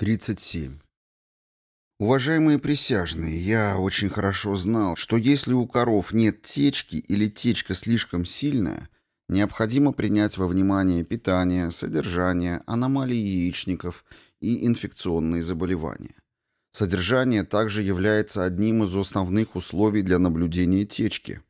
37. Уважаемые присяжные, я очень хорошо знал, что если у коров нет течки или течка слишком сильная, необходимо принять во внимание питание, содержание, аномалии яичников и инфекционные заболевания. Содержание также является одним из основных условий для наблюдения течки.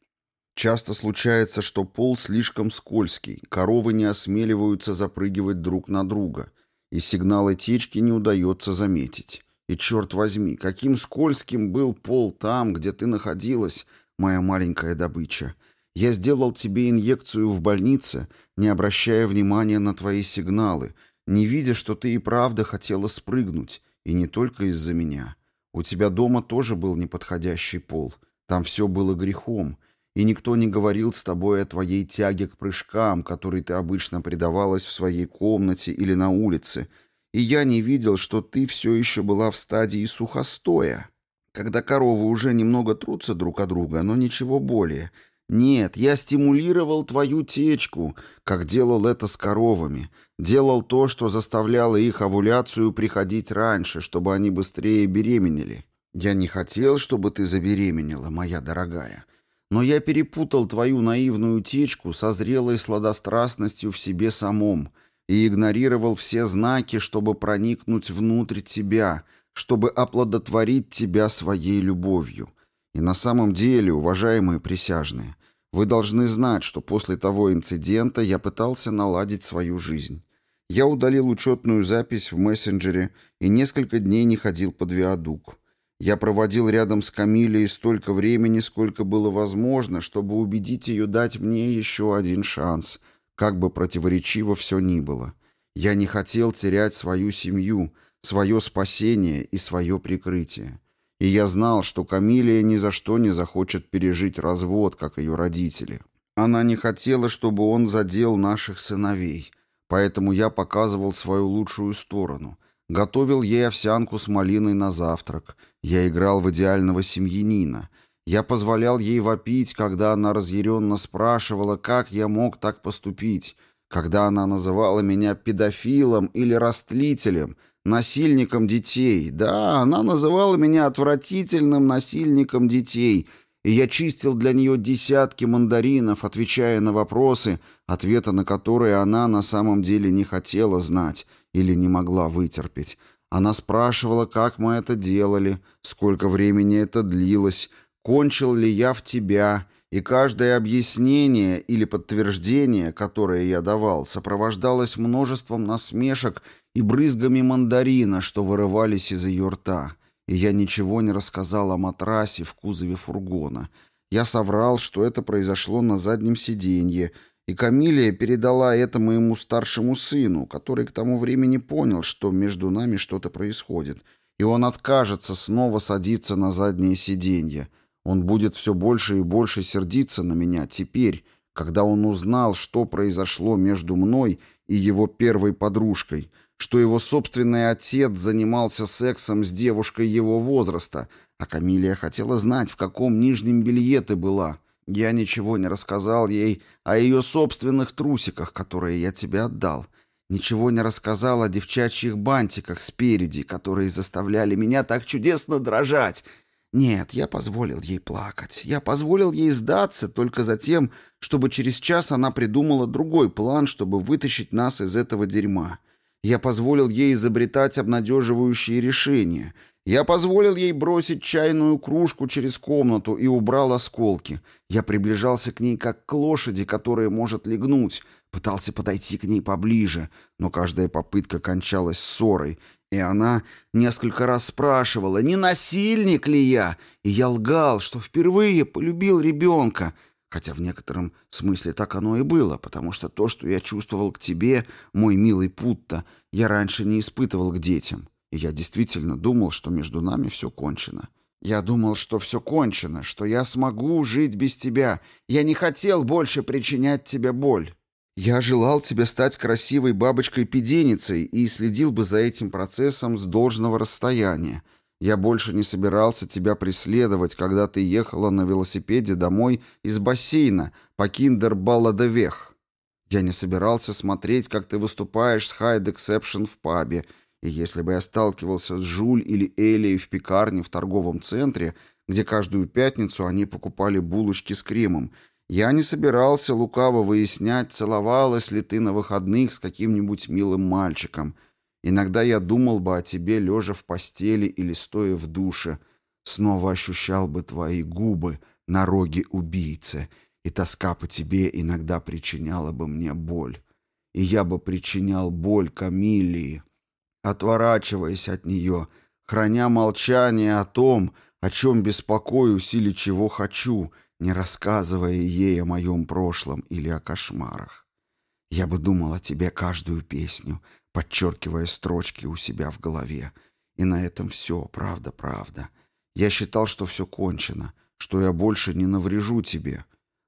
Часто случается, что пол слишком скользкий, коровы не осмеливаются запрыгивать друг на друга – и сигналы течки не удается заметить. И черт возьми, каким скользким был пол там, где ты находилась, моя маленькая добыча. Я сделал тебе инъекцию в больнице, не обращая внимания на твои сигналы, не видя, что ты и правда хотела спрыгнуть, и не только из-за меня. У тебя дома тоже был неподходящий пол. Там все было грехом, и никто не говорил с тобой о твоей тяге к прыжкам, которой ты обычно предавалась в своей комнате или на улице, и я не видел, что ты все еще была в стадии сухостоя, когда коровы уже немного трутся друг от друга, но ничего более. Нет, я стимулировал твою течку, как делал это с коровами, делал то, что заставляло их овуляцию приходить раньше, чтобы они быстрее беременели. Я не хотел, чтобы ты забеременела, моя дорогая». Но я перепутал твою наивную течку со зрелой сладострастностью в себе самом и игнорировал все знаки, чтобы проникнуть внутрь тебя, чтобы оплодотворить тебя своей любовью. И на самом деле, уважаемые присяжные, вы должны знать, что после того инцидента я пытался наладить свою жизнь. Я удалил учетную запись в мессенджере и несколько дней не ходил под виадук. Я проводил рядом с Камилей столько времени, сколько было возможно, чтобы убедить ее дать мне еще один шанс, как бы противоречиво все ни было. Я не хотел терять свою семью, свое спасение и свое прикрытие. И я знал, что Камилия ни за что не захочет пережить развод, как ее родители. Она не хотела, чтобы он задел наших сыновей, поэтому я показывал свою лучшую сторону — Готовил ей овсянку с малиной на завтрак. Я играл в идеального семьянина. Я позволял ей вопить, когда она разъяренно спрашивала, как я мог так поступить, когда она называла меня педофилом или растлителем, насильником детей. Да, она называла меня отвратительным насильником детей, и я чистил для нее десятки мандаринов, отвечая на вопросы, ответа на которые она на самом деле не хотела знать, или не могла вытерпеть. Она спрашивала, как мы это делали, сколько времени это длилось, кончил ли я в тебя, и каждое объяснение или подтверждение, которое я давал, сопровождалось множеством насмешек и брызгами мандарина, что вырывались из ее рта. И я ничего не рассказал о матрасе в кузове фургона. Я соврал, что это произошло на заднем сиденье, и Камилия передала это моему старшему сыну, который к тому времени понял, что между нами что-то происходит, и он откажется снова садиться на заднее сиденье. Он будет все больше и больше сердиться на меня теперь, когда он узнал, что произошло между мной и его первой подружкой, что его собственный отец занимался сексом с девушкой его возраста, а Камилия хотела знать, в каком нижнем белье ты была — я ничего не рассказал ей о ее собственных трусиках, которые я тебе отдал. Ничего не рассказал о девчачьих бантиках спереди, которые заставляли меня так чудесно дрожать. Нет, я позволил ей плакать. Я позволил ей сдаться только за тем, чтобы через час она придумала другой план, чтобы вытащить нас из этого дерьма. Я позволил ей изобретать обнадеживающие решения — я позволил ей бросить чайную кружку через комнату и убрал осколки. Я приближался к ней как к лошади, которая может легнуть. Пытался подойти к ней поближе, но каждая попытка кончалась ссорой. И она несколько раз спрашивала, не насильник ли я? И я лгал, что впервые полюбил ребенка. Хотя в некотором смысле так оно и было, потому что то, что я чувствовал к тебе, мой милый Путта, я раньше не испытывал к детям. И я действительно думал, что между нами все кончено. Я думал, что все кончено, что я смогу жить без тебя. Я не хотел больше причинять тебе боль. Я желал тебе стать красивой бабочкой-педеницей и следил бы за этим процессом с должного расстояния. Я больше не собирался тебя преследовать, когда ты ехала на велосипеде домой из бассейна по Киндер-Балладевех. Я не собирался смотреть, как ты выступаешь с Хайд Эксепшн в пабе, И если бы я сталкивался с Жуль или Элией в пекарне в торговом центре, где каждую пятницу они покупали булочки с кремом, я не собирался лукаво выяснять, целовалась ли ты на выходных с каким-нибудь милым мальчиком. Иногда я думал бы о тебе, лежа в постели или стоя в душе. Снова ощущал бы твои губы на роге убийцы, и тоска по тебе иногда причиняла бы мне боль. И я бы причинял боль Камилии, отворачиваясь от нее, храня молчание о том, о чем беспокоюсь или чего хочу, не рассказывая ей о моем прошлом или о кошмарах. Я бы думал о тебе каждую песню, подчеркивая строчки у себя в голове. И на этом все, правда, правда. Я считал, что все кончено, что я больше не наврежу тебе.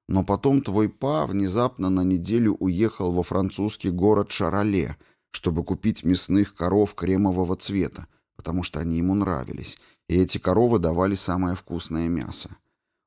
Но потом твой па внезапно на неделю уехал во французский город Шароле — чтобы купить мясных коров кремового цвета, потому что они ему нравились, и эти коровы давали самое вкусное мясо.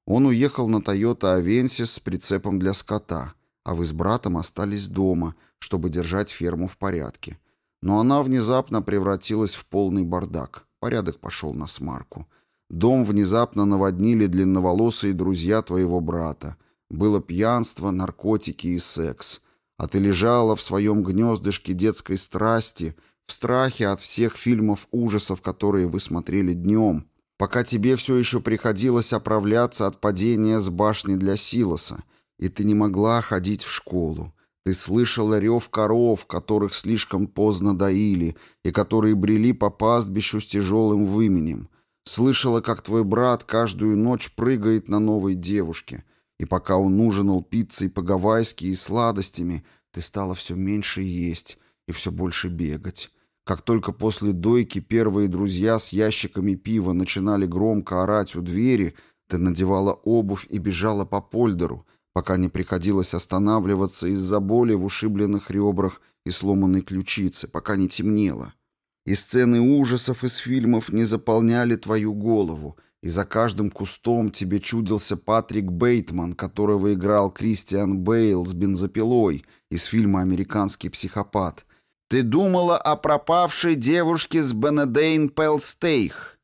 Он уехал на Toyota Авенсис с прицепом для скота, а вы с братом остались дома, чтобы держать ферму в порядке. Но она внезапно превратилась в полный бардак. Порядок пошел на смарку. Дом внезапно наводнили длинноволосые друзья твоего брата. Было пьянство, наркотики и секс а ты лежала в своем гнездышке детской страсти, в страхе от всех фильмов ужасов, которые вы смотрели днем, пока тебе все еще приходилось оправляться от падения с башни для Силоса, и ты не могла ходить в школу. Ты слышала рев коров, которых слишком поздно доили, и которые брели по пастбищу с тяжелым выменем. Слышала, как твой брат каждую ночь прыгает на новой девушке — и пока он ужинал пиццей по-гавайски и сладостями, ты стала все меньше есть и все больше бегать. Как только после дойки первые друзья с ящиками пива начинали громко орать у двери, ты надевала обувь и бежала по польдеру, пока не приходилось останавливаться из-за боли в ушибленных ребрах и сломанной ключице, пока не темнело. И сцены ужасов из фильмов не заполняли твою голову, и за каждым кустом тебе чудился Патрик Бейтман, которого играл Кристиан Бейл с бензопилой из фильма «Американский психопат». Ты думала о пропавшей девушке с Бенедейн Пелстейх,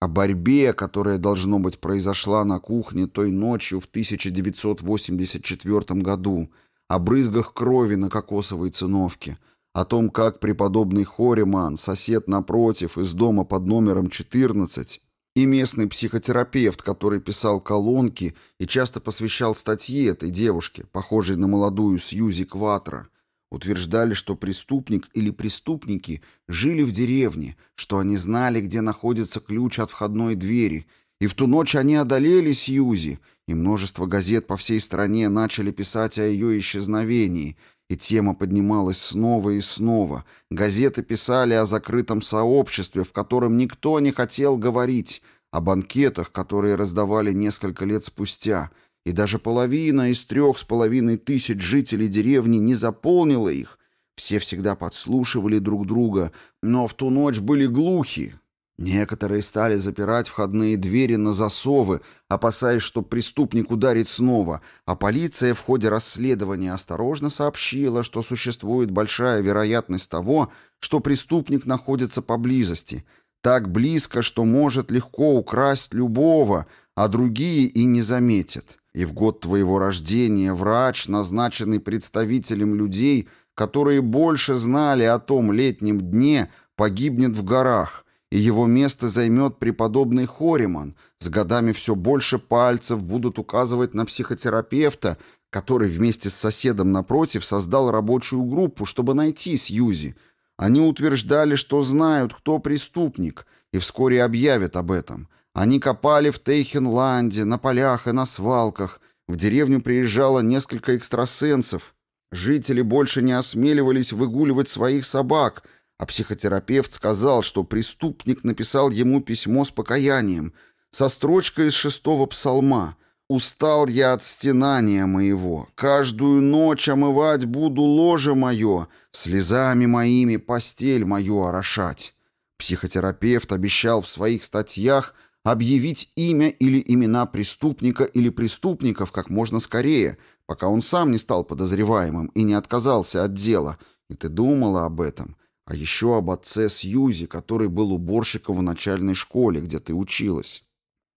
о борьбе, которая, должно быть, произошла на кухне той ночью в 1984 году, о брызгах крови на кокосовой циновке, о том, как преподобный Хориман, сосед напротив, из дома под номером 14, и местный психотерапевт, который писал колонки и часто посвящал статьи этой девушке, похожей на молодую Сьюзи Кватро, утверждали, что преступник или преступники жили в деревне, что они знали, где находится ключ от входной двери, и в ту ночь они одолели Сьюзи, и множество газет по всей стране начали писать о ее исчезновении – и тема поднималась снова и снова. Газеты писали о закрытом сообществе, в котором никто не хотел говорить, о банкетах, которые раздавали несколько лет спустя, и даже половина из трех с половиной тысяч жителей деревни не заполнила их. Все всегда подслушивали друг друга, но в ту ночь были глухи, Некоторые стали запирать входные двери на засовы, опасаясь, что преступник ударит снова, а полиция в ходе расследования осторожно сообщила, что существует большая вероятность того, что преступник находится поблизости, так близко, что может легко украсть любого, а другие и не заметят. И в год твоего рождения врач, назначенный представителем людей, которые больше знали о том летнем дне, погибнет в горах – и его место займет преподобный Хориман. С годами все больше пальцев будут указывать на психотерапевта, который вместе с соседом напротив создал рабочую группу, чтобы найти Сьюзи. Они утверждали, что знают, кто преступник, и вскоре объявят об этом. Они копали в Тейхенланде, на полях и на свалках. В деревню приезжало несколько экстрасенсов. Жители больше не осмеливались выгуливать своих собак — а психотерапевт сказал, что преступник написал ему письмо с покаянием, со строчкой из шестого псалма «Устал я от стенания моего, каждую ночь омывать буду ложе мое, слезами моими постель мою орошать». Психотерапевт обещал в своих статьях объявить имя или имена преступника или преступников как можно скорее, пока он сам не стал подозреваемым и не отказался от дела. И ты думала об этом. А еще об отце Сьюзи, который был уборщиком в начальной школе, где ты училась.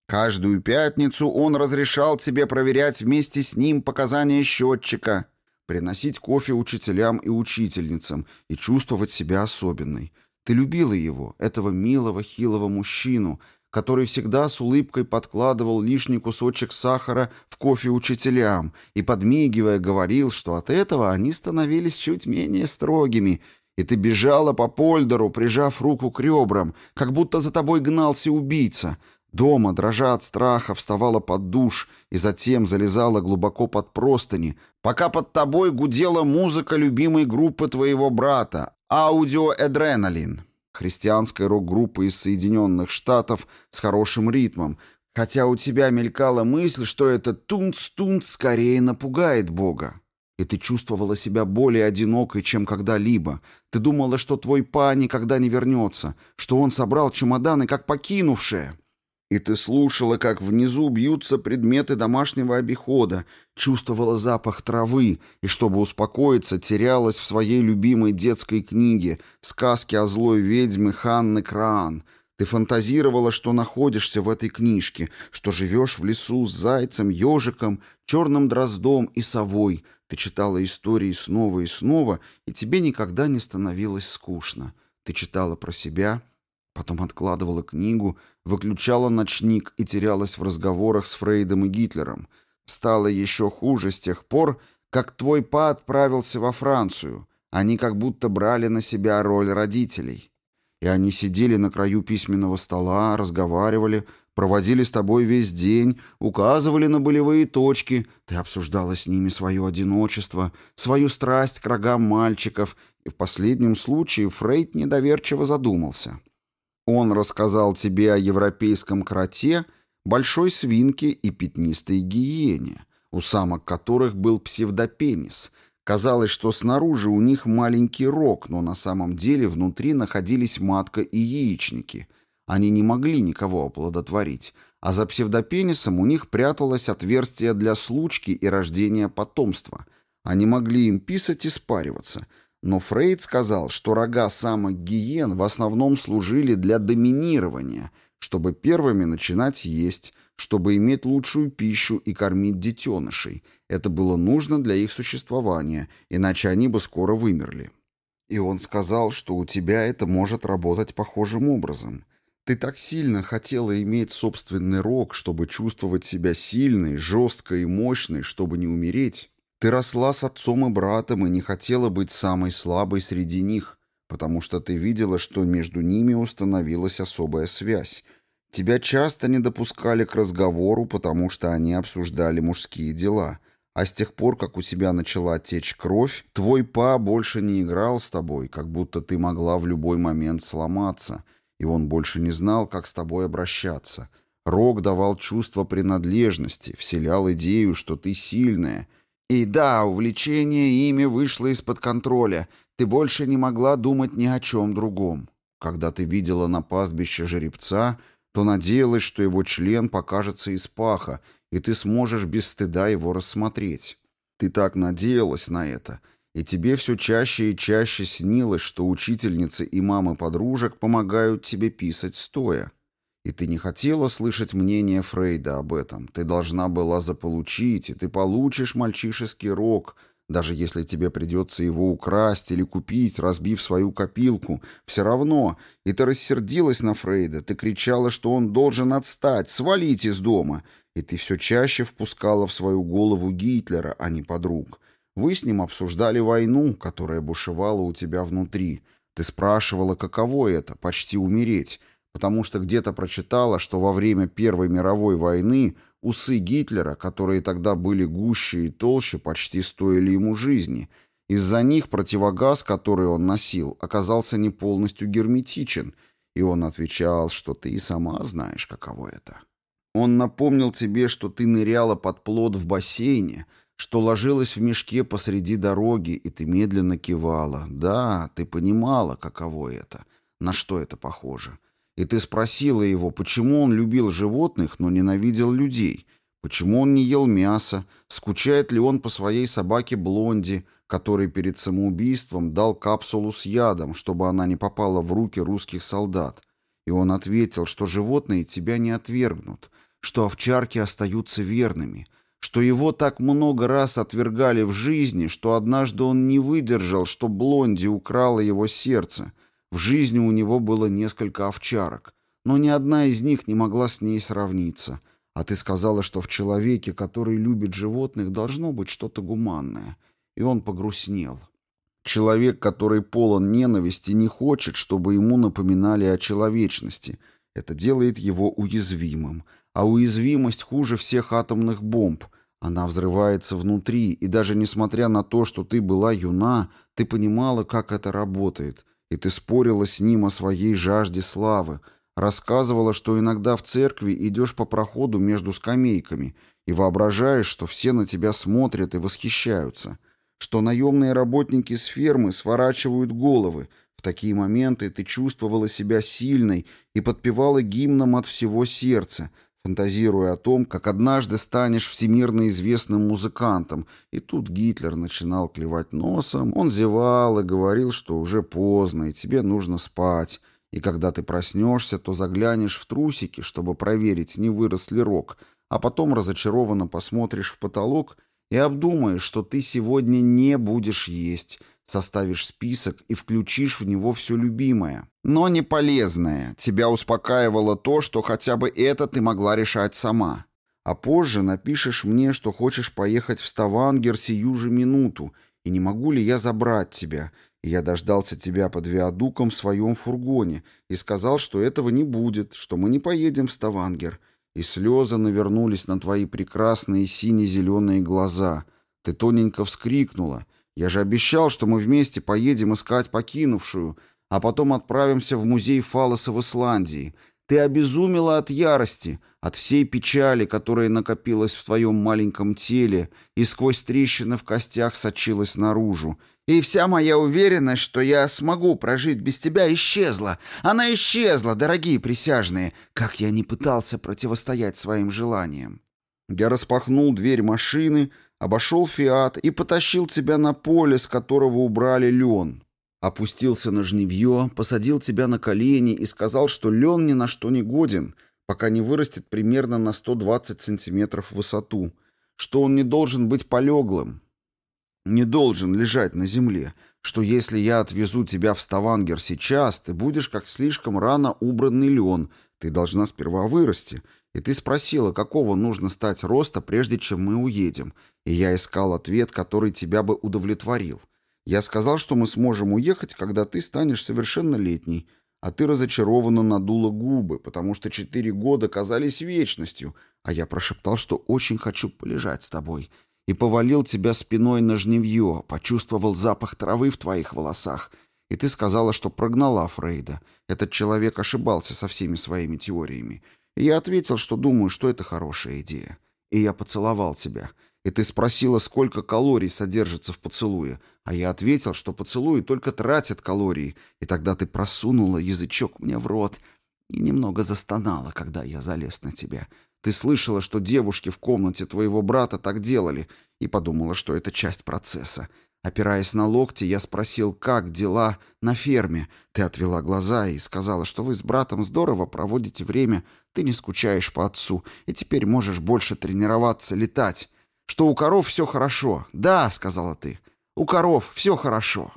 Каждую пятницу он разрешал тебе проверять вместе с ним показания счетчика, приносить кофе учителям и учительницам и чувствовать себя особенной. Ты любила его, этого милого, хилого мужчину, который всегда с улыбкой подкладывал лишний кусочек сахара в кофе учителям и, подмигивая, говорил, что от этого они становились чуть менее строгими, и ты бежала по польдеру, прижав руку к ребрам, как будто за тобой гнался убийца. Дома, дрожа от страха, вставала под душ и затем залезала глубоко под простыни, пока под тобой гудела музыка любимой группы твоего брата, аудиоэдреналин христианской рок-группы из Соединенных Штатов с хорошим ритмом, хотя у тебя мелькала мысль, что этот тунц-тунц скорее напугает Бога. И ты чувствовала себя более одинокой, чем когда-либо. Ты думала, что твой па никогда не вернется, что он собрал чемоданы, как покинувшие. И ты слушала, как внизу бьются предметы домашнего обихода, чувствовала запах травы и, чтобы успокоиться, терялась в своей любимой детской книге «Сказки о злой ведьме Ханны Краан». Ты фантазировала, что находишься в этой книжке, что живешь в лесу с зайцем, ежиком, черным дроздом и совой. Ты читала истории снова и снова, и тебе никогда не становилось скучно. Ты читала про себя Потом откладывала книгу, выключала ночник и терялась в разговорах с Фрейдом и Гитлером. Стало еще хуже с тех пор, как твой па отправился во Францию. Они как будто брали на себя роль родителей. И они сидели на краю письменного стола, разговаривали, проводили с тобой весь день, указывали на болевые точки, ты обсуждала с ними свое одиночество, свою страсть к рогам мальчиков, и в последнем случае Фрейд недоверчиво задумался — он рассказал тебе о европейском кроте, большой свинке и пятнистой гиене, у самок которых был псевдопенис. Казалось, что снаружи у них маленький рог, но на самом деле внутри находились матка и яичники. Они не могли никого оплодотворить, а за псевдопенисом у них пряталось отверстие для случки и рождения потомства. Они могли им писать и спариваться — но Фрейд сказал, что рога самок гиен в основном служили для доминирования, чтобы первыми начинать есть, чтобы иметь лучшую пищу и кормить детенышей. Это было нужно для их существования, иначе они бы скоро вымерли. И он сказал, что у тебя это может работать похожим образом. Ты так сильно хотела иметь собственный рог, чтобы чувствовать себя сильной, жесткой и мощной, чтобы не умереть, ты росла с отцом и братом и не хотела быть самой слабой среди них, потому что ты видела, что между ними установилась особая связь. Тебя часто не допускали к разговору, потому что они обсуждали мужские дела. А с тех пор, как у тебя начала течь кровь, твой па больше не играл с тобой, как будто ты могла в любой момент сломаться, и он больше не знал, как с тобой обращаться. Рок давал чувство принадлежности, вселял идею, что ты сильная — и да, увлечение ими вышло из-под контроля. Ты больше не могла думать ни о чем другом. Когда ты видела на пастбище жеребца, то надеялась, что его член покажется из паха, и ты сможешь без стыда его рассмотреть. Ты так надеялась на это, и тебе все чаще и чаще снилось, что учительницы и мамы подружек помогают тебе писать стоя. И ты не хотела слышать мнение Фрейда об этом. Ты должна была заполучить, и ты получишь мальчишеский рок, даже если тебе придется его украсть или купить, разбив свою копилку. Все равно. И ты рассердилась на Фрейда. Ты кричала, что он должен отстать, свалить из дома. И ты все чаще впускала в свою голову Гитлера, а не подруг. Вы с ним обсуждали войну, которая бушевала у тебя внутри. Ты спрашивала, каково это — почти умереть потому что где-то прочитала, что во время Первой мировой войны усы Гитлера, которые тогда были гуще и толще, почти стоили ему жизни. Из-за них противогаз, который он носил, оказался не полностью герметичен, и он отвечал, что ты и сама знаешь, каково это. Он напомнил тебе, что ты ныряла под плод в бассейне, что ложилась в мешке посреди дороги, и ты медленно кивала. Да, ты понимала, каково это, на что это похоже. И ты спросила его, почему он любил животных, но ненавидел людей, Почему он не ел мясо? Скучает ли он по своей собаке Блонди, который перед самоубийством дал капсулу с ядом, чтобы она не попала в руки русских солдат? И он ответил, что животные тебя не отвергнут, что овчарки остаются верными, что его так много раз отвергали в жизни, что однажды он не выдержал, что Блонди украла его сердце. В жизни у него было несколько овчарок, но ни одна из них не могла с ней сравниться — а ты сказала, что в человеке, который любит животных, должно быть что-то гуманное. И он погрустнел. Человек, который полон ненависти, не хочет, чтобы ему напоминали о человечности. Это делает его уязвимым. А уязвимость хуже всех атомных бомб. Она взрывается внутри, и даже несмотря на то, что ты была юна, ты понимала, как это работает, и ты спорила с ним о своей жажде славы, Рассказывала, что иногда в церкви идешь по проходу между скамейками и воображаешь, что все на тебя смотрят и восхищаются, что наемные работники с фермы сворачивают головы. В такие моменты ты чувствовала себя сильной и подпевала гимном от всего сердца, фантазируя о том, как однажды станешь всемирно известным музыкантом. И тут Гитлер начинал клевать носом, он зевал и говорил, что уже поздно, и тебе нужно спать. И когда ты проснешься, то заглянешь в трусики, чтобы проверить, не вырос ли рог, а потом разочарованно посмотришь в потолок и обдумаешь, что ты сегодня не будешь есть, составишь список и включишь в него все любимое. Но не полезное. Тебя успокаивало то, что хотя бы это ты могла решать сама. А позже напишешь мне, что хочешь поехать в Ставангер сию же минуту, и не могу ли я забрать тебя, я дождался тебя под виадуком в своем фургоне и сказал, что этого не будет, что мы не поедем в Ставангер. И слезы навернулись на твои прекрасные сине-зеленые глаза. Ты тоненько вскрикнула. Я же обещал, что мы вместе поедем искать покинувшую, а потом отправимся в музей фалоса в Исландии. Ты обезумела от ярости, от всей печали, которая накопилась в твоем маленьком теле и сквозь трещины в костях сочилась наружу, и вся моя уверенность, что я смогу прожить без тебя, исчезла. Она исчезла, дорогие присяжные, как я не пытался противостоять своим желаниям. Я распахнул дверь машины, обошел «Фиат» и потащил тебя на поле, с которого убрали лен. Опустился на жневье, посадил тебя на колени и сказал, что лен ни на что не годен, пока не вырастет примерно на 120 сантиметров в высоту, что он не должен быть полеглым, не должен лежать на земле, что если я отвезу тебя в Ставангер сейчас, ты будешь как слишком рано убранный лен, ты должна сперва вырасти. И ты спросила, какого нужно стать роста, прежде чем мы уедем, и я искал ответ, который тебя бы удовлетворил. Я сказал, что мы сможем уехать, когда ты станешь совершеннолетней, а ты разочарованно надула губы, потому что четыре года казались вечностью, а я прошептал, что очень хочу полежать с тобой, и повалил тебя спиной на жневье, почувствовал запах травы в твоих волосах, и ты сказала, что прогнала Фрейда. Этот человек ошибался со всеми своими теориями. Я ответил, что думаю, что это хорошая идея. И я поцеловал тебя. И ты спросила, сколько калорий содержится в поцелуе. А я ответил, что поцелуи только тратят калории. И тогда ты просунула язычок мне в рот и немного застонала, когда я залез на тебя. Ты слышала, что девушки в комнате твоего брата так делали, и подумала, что это часть процесса. Опираясь на локти, я спросил, как дела на ферме. Ты отвела глаза и сказала, что вы с братом здорово проводите время, ты не скучаешь по отцу, и теперь можешь больше тренироваться, летать. Что у коров все хорошо. Да, сказала ты, у коров все хорошо.